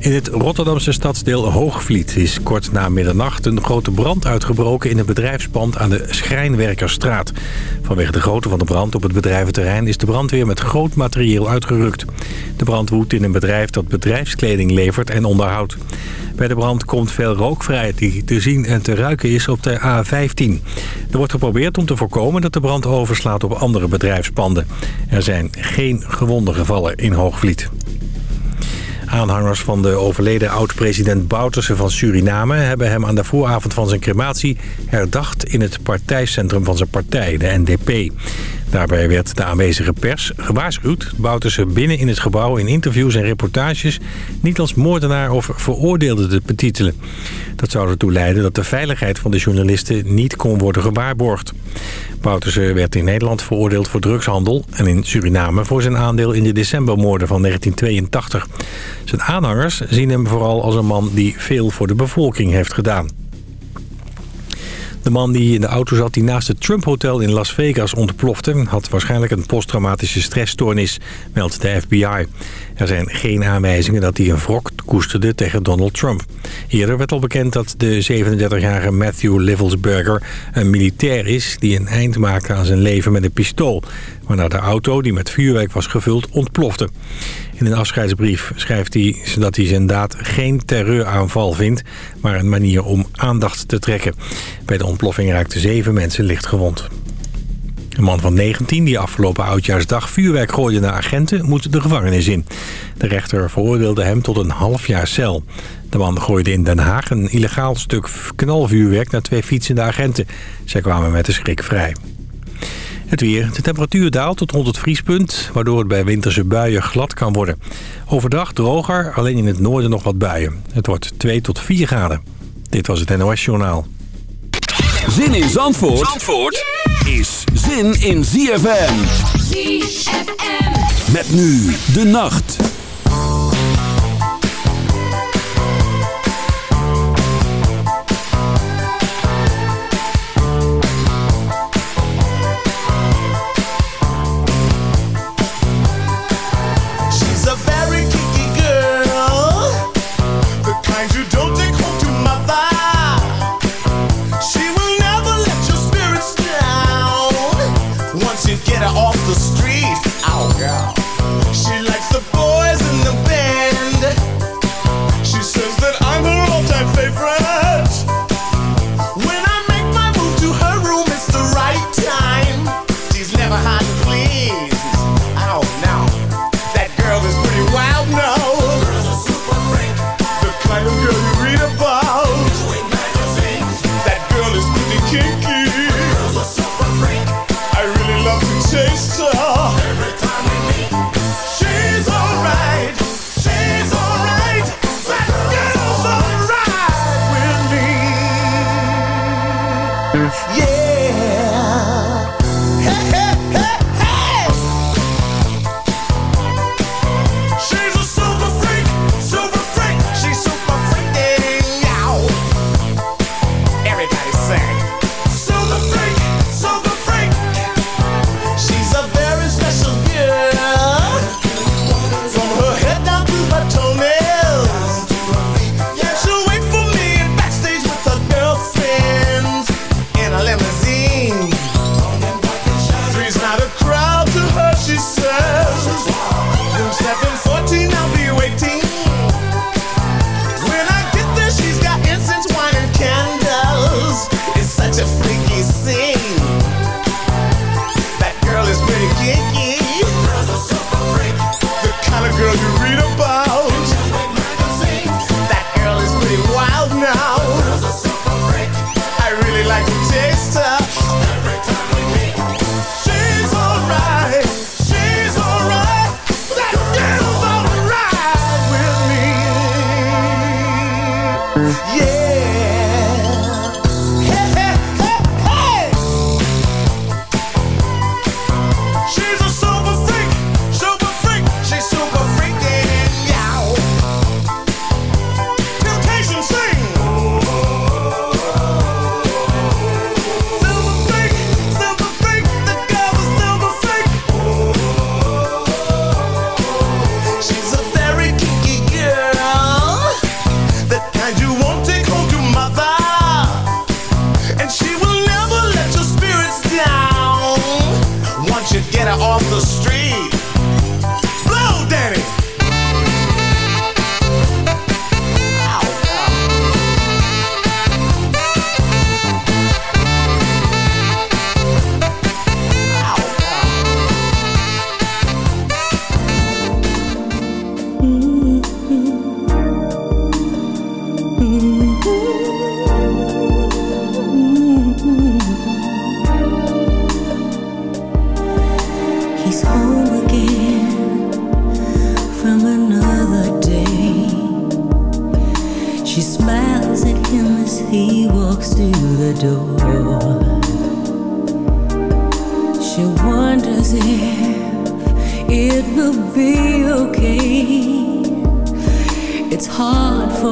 In het Rotterdamse stadsdeel Hoogvliet is kort na middernacht een grote brand uitgebroken in een bedrijfspand aan de Schrijnwerkerstraat. Vanwege de grootte van de brand op het bedrijventerrein is de brandweer met groot materieel uitgerukt. De brand woedt in een bedrijf dat bedrijfskleding levert en onderhoudt. Bij de brand komt veel rook vrij die te zien en te ruiken is op de A15. Er wordt geprobeerd om te voorkomen dat de brand overslaat op andere bedrijfspanden. Er zijn geen gewonden gevallen in Hoogvliet. Aanhangers van de overleden oud-president Bouterse van Suriname... hebben hem aan de vooravond van zijn crematie herdacht in het partijcentrum van zijn partij, de NDP. Daarbij werd de aanwezige pers gewaarschuwd Bouterse binnen in het gebouw in interviews en reportages niet als moordenaar of veroordeelde te betitelen. Dat zou ertoe leiden dat de veiligheid van de journalisten niet kon worden gewaarborgd. Bouterse werd in Nederland veroordeeld voor drugshandel en in Suriname voor zijn aandeel in de decembermoorden van 1982. Zijn aanhangers zien hem vooral als een man die veel voor de bevolking heeft gedaan. De man die in de auto zat die naast het Trump Hotel in Las Vegas ontplofte... had waarschijnlijk een posttraumatische stressstoornis, meldt de FBI. Er zijn geen aanwijzingen dat hij een wrok koesterde tegen Donald Trump. Eerder werd al bekend dat de 37-jarige Matthew Livelsberger een militair is... die een eind maakte aan zijn leven met een pistool... waarna de auto, die met vuurwerk was gevuld, ontplofte. In een afscheidsbrief schrijft hij dat hij zijn daad geen terreuraanval vindt... maar een manier om aandacht te trekken. Bij de ontploffing raakten zeven mensen licht gewond. Een man van 19 die afgelopen oudjaarsdag vuurwerk gooide naar agenten moet de gevangenis in. De rechter veroordeelde hem tot een half jaar cel. De man gooide in Den Haag een illegaal stuk knalvuurwerk naar twee fietsende agenten. Zij kwamen met de schrik vrij. Het weer. De temperatuur daalt tot rond het vriespunt, waardoor het bij winterse buien glad kan worden. Overdag droger, alleen in het noorden nog wat buien. Het wordt 2 tot 4 graden. Dit was het NOS Journaal. Zin in Zandvoort, Zandvoort is zin in ZFM. ZFM. Met nu de nacht.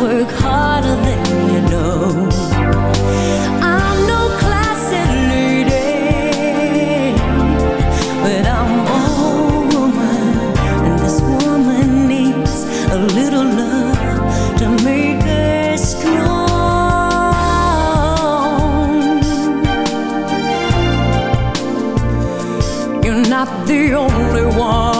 work harder than you know. I'm no lady, but I'm woman, and this woman needs a little love to make her strong. You're not the only one.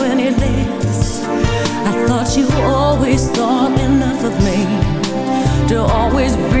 but you always thought enough of me to always be.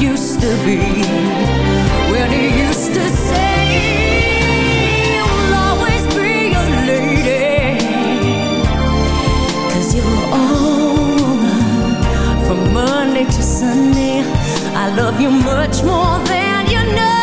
used to be. When he used to say you'll always be a you're woman from Monday to Sunday. I love you much more than you know.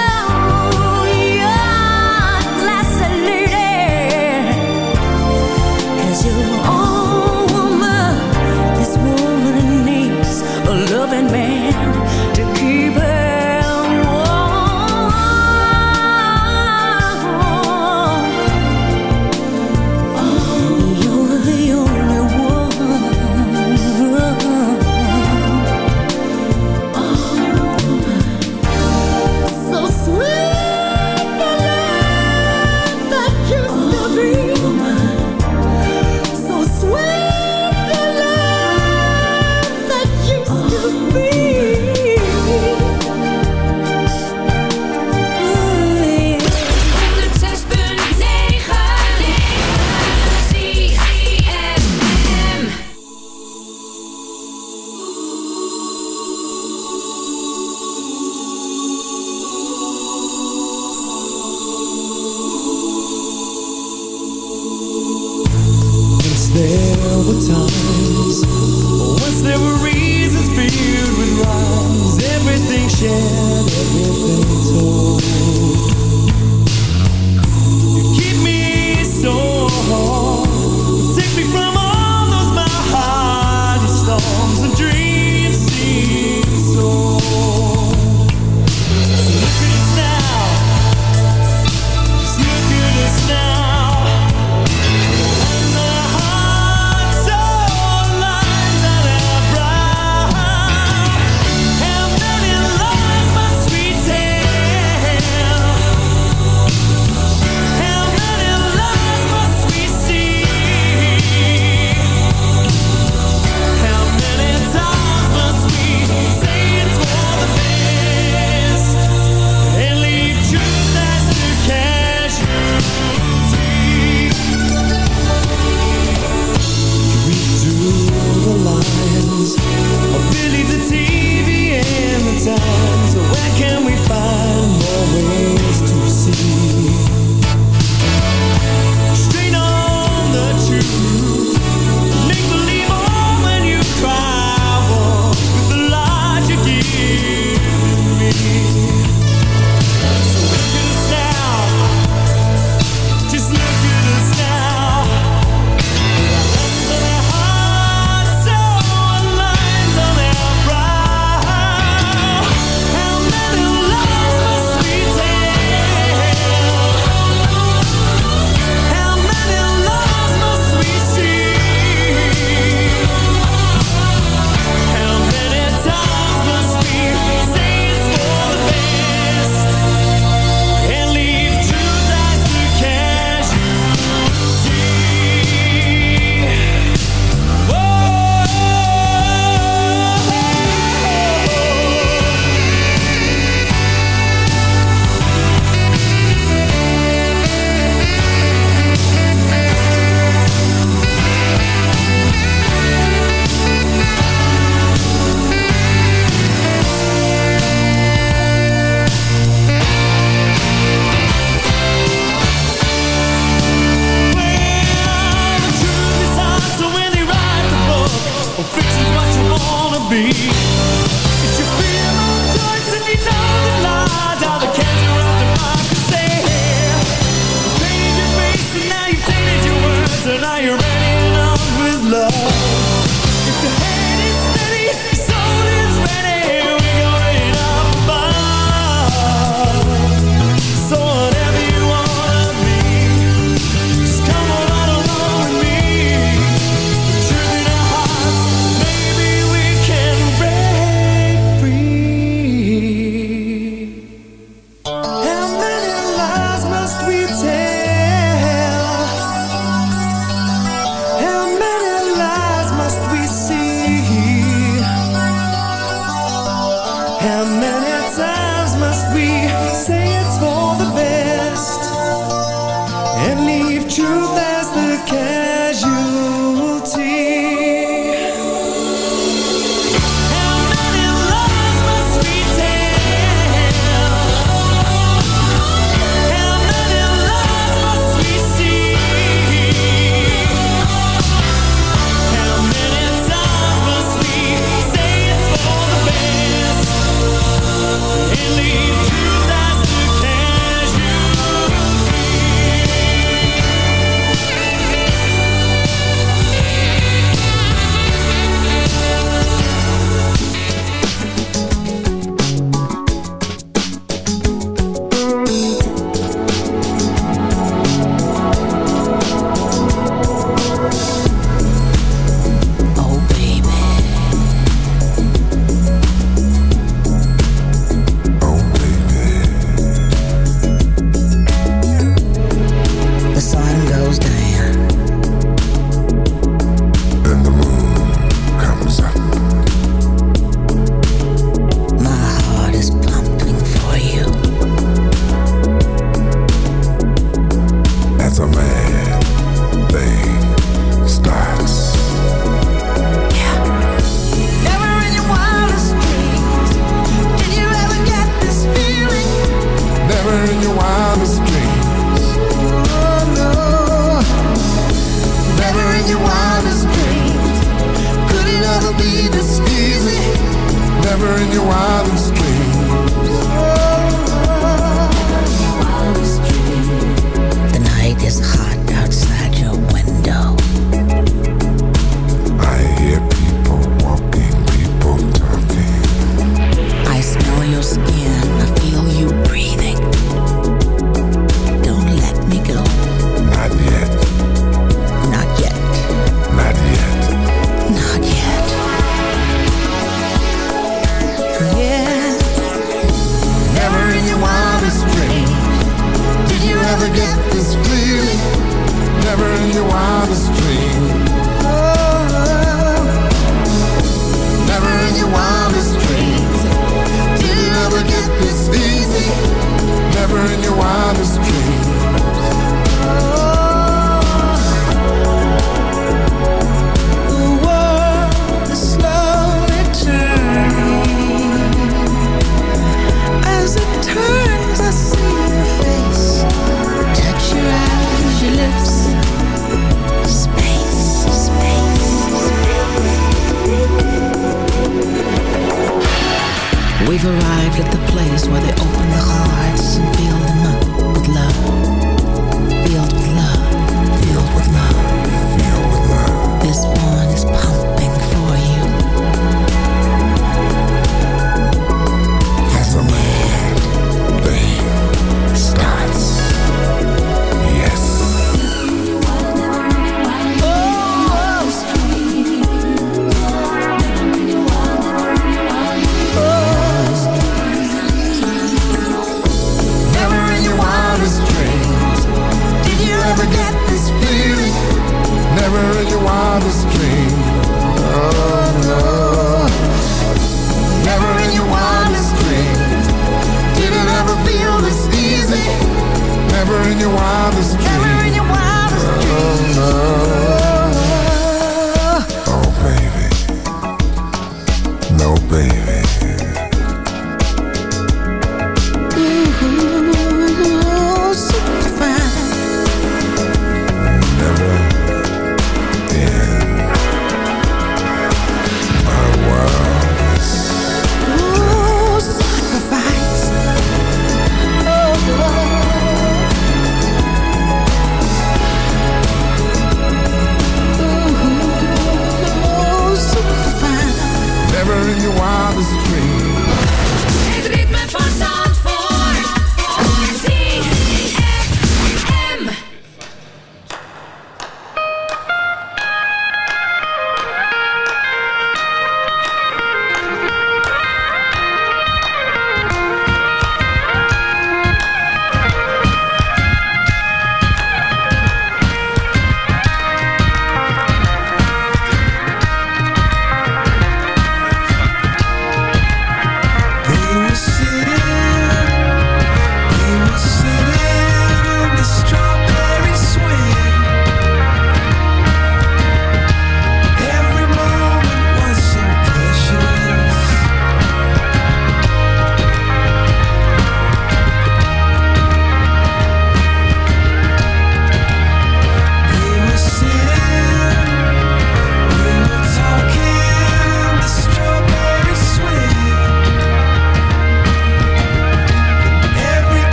fire.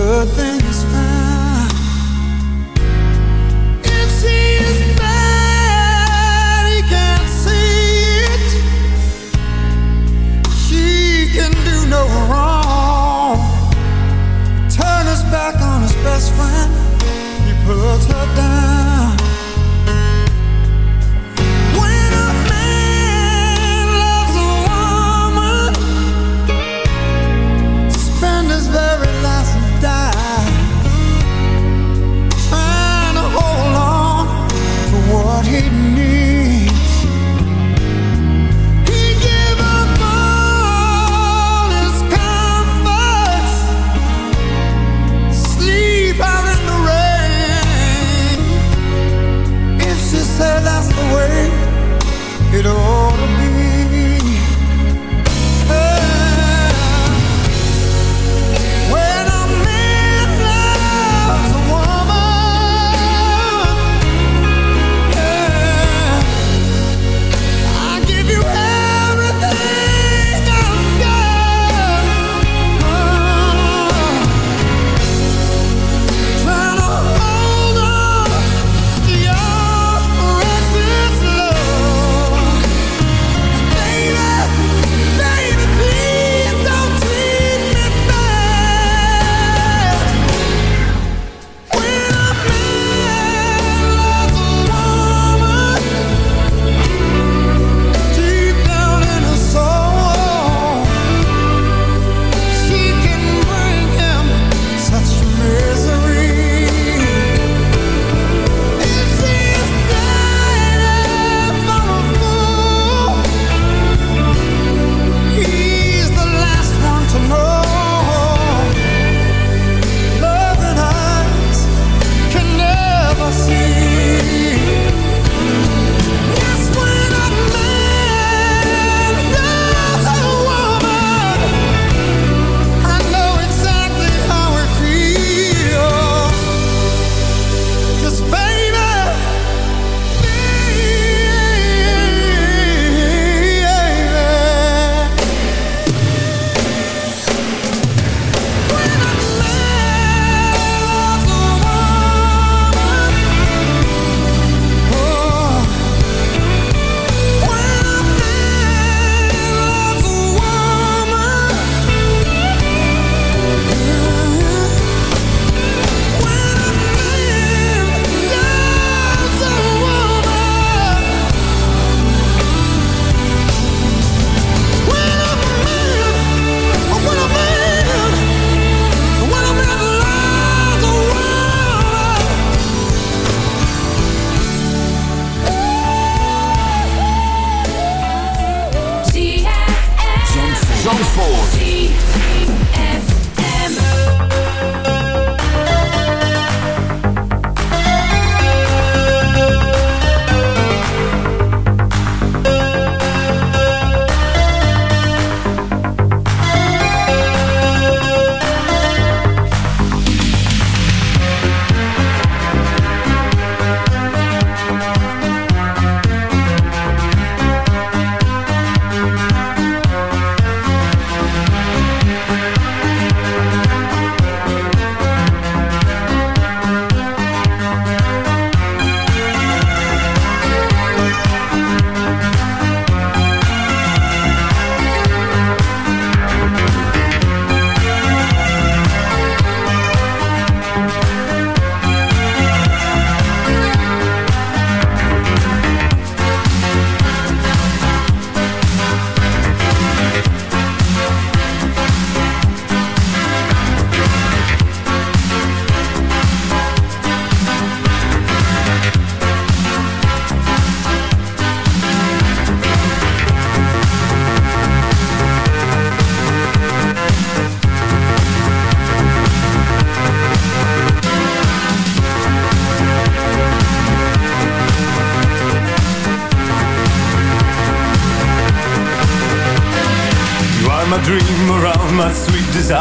good thing.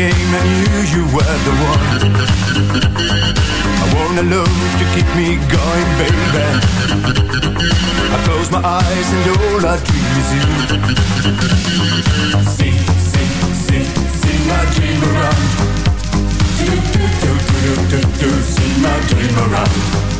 You I knew you were the one. I want a love to keep me going baby. I close my eyes and all I dream is you. Sing, sing, sing, sing my dream around. Do, do, do, do, do, do, do, sing my dream around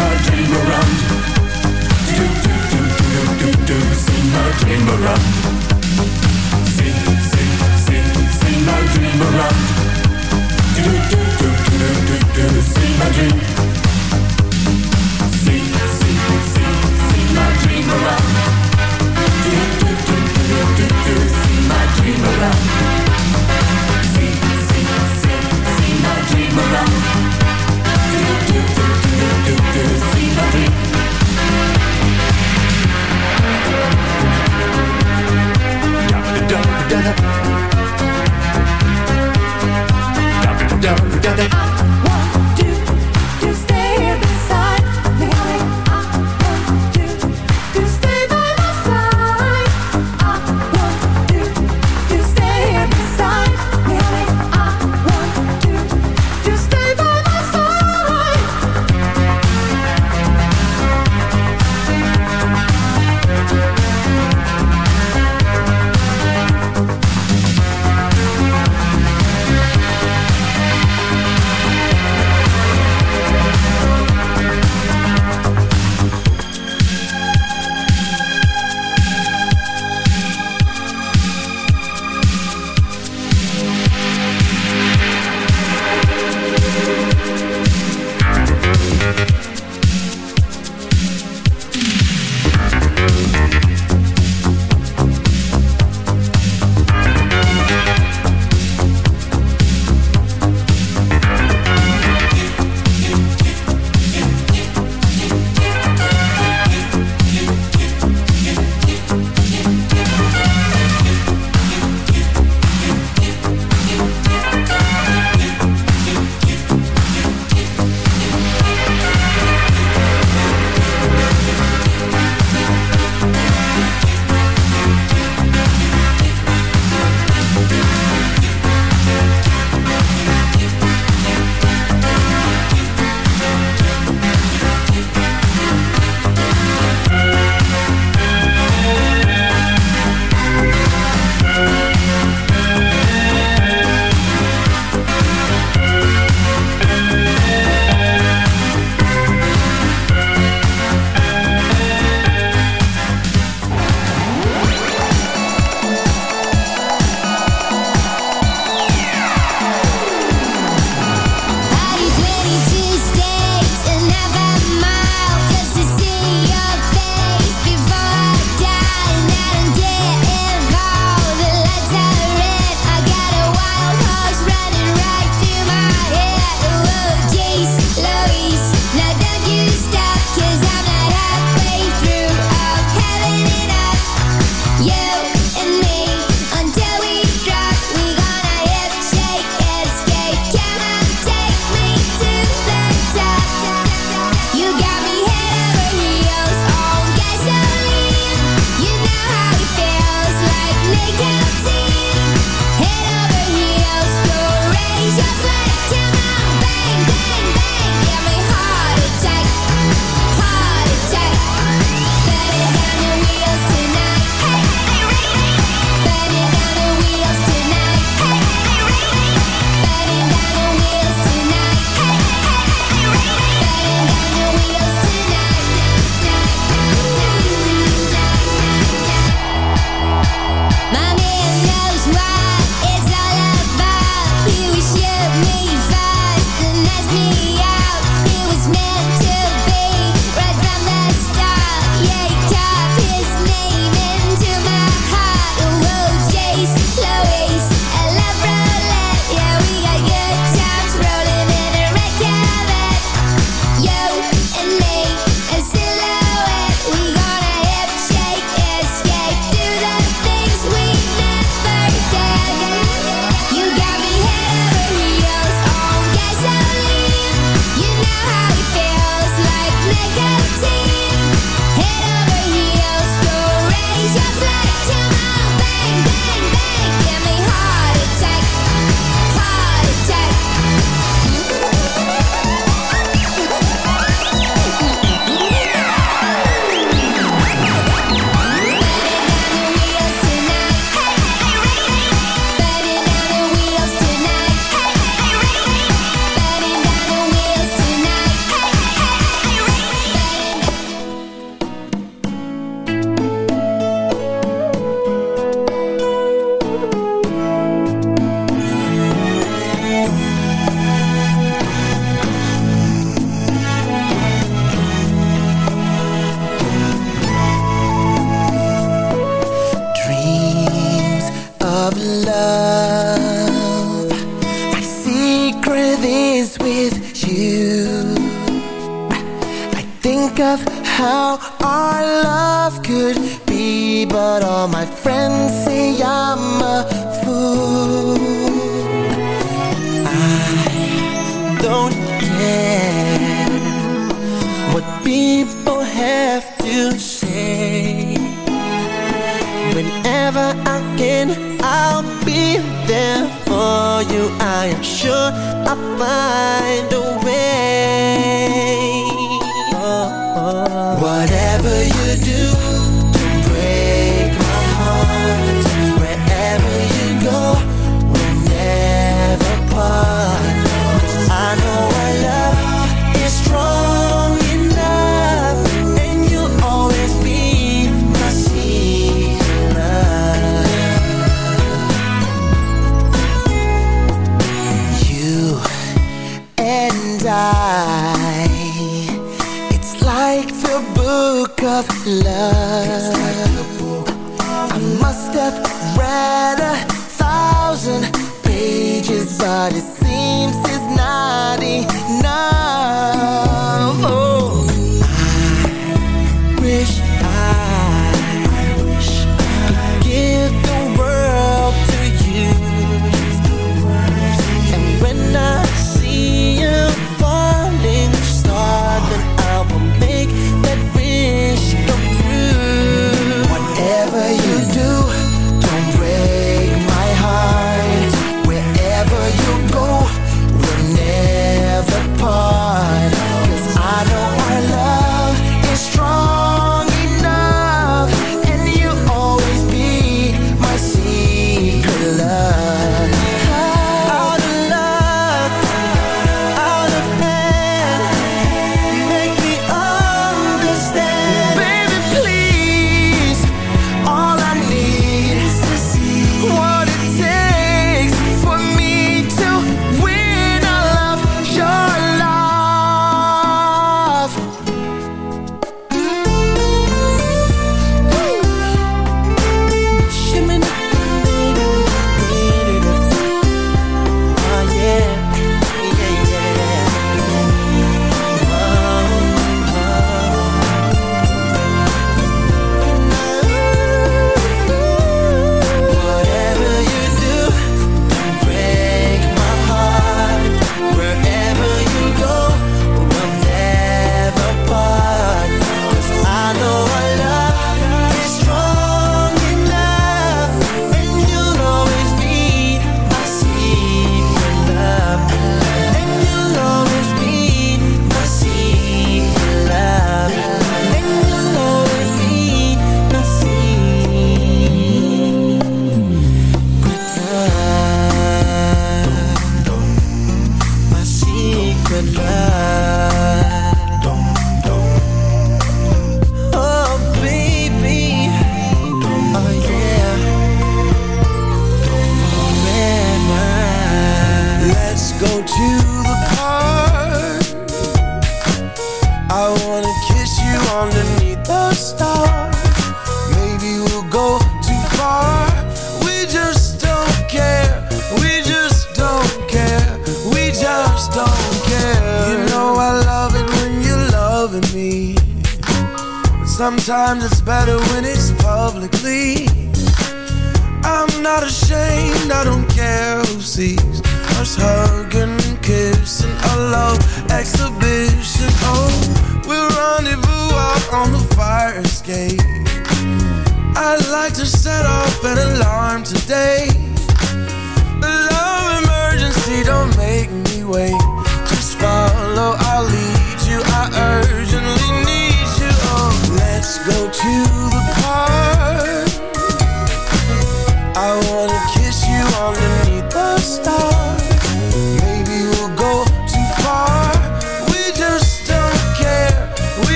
my dream around. Do do do do do do sing my dream around. Sing sing sing sing my dream around. Do do do do do do sing my dream. Sing sing sing sing my dream around. Do do do do do do do. See my dream around. got that.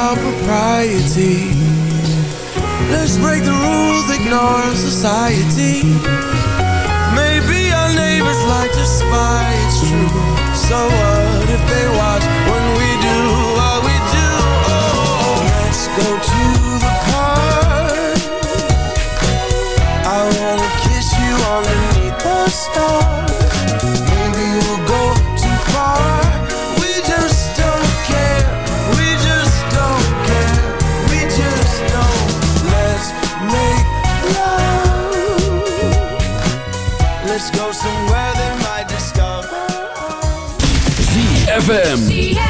about propriety. Let's break the rules, ignore society. Maybe our neighbors like to spy, it's true. So what if they watch when we do what we do? Oh, let's go to the park. I wanna kiss you underneath the stars. ZFM.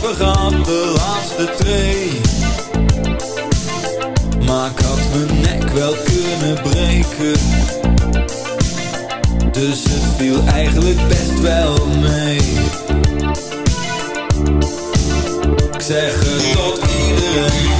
vergat de laatste tree. Maar ik had mijn nek wel kunnen breken. Dus het viel eigenlijk best wel mee. Ik zeg het tot. Iedereen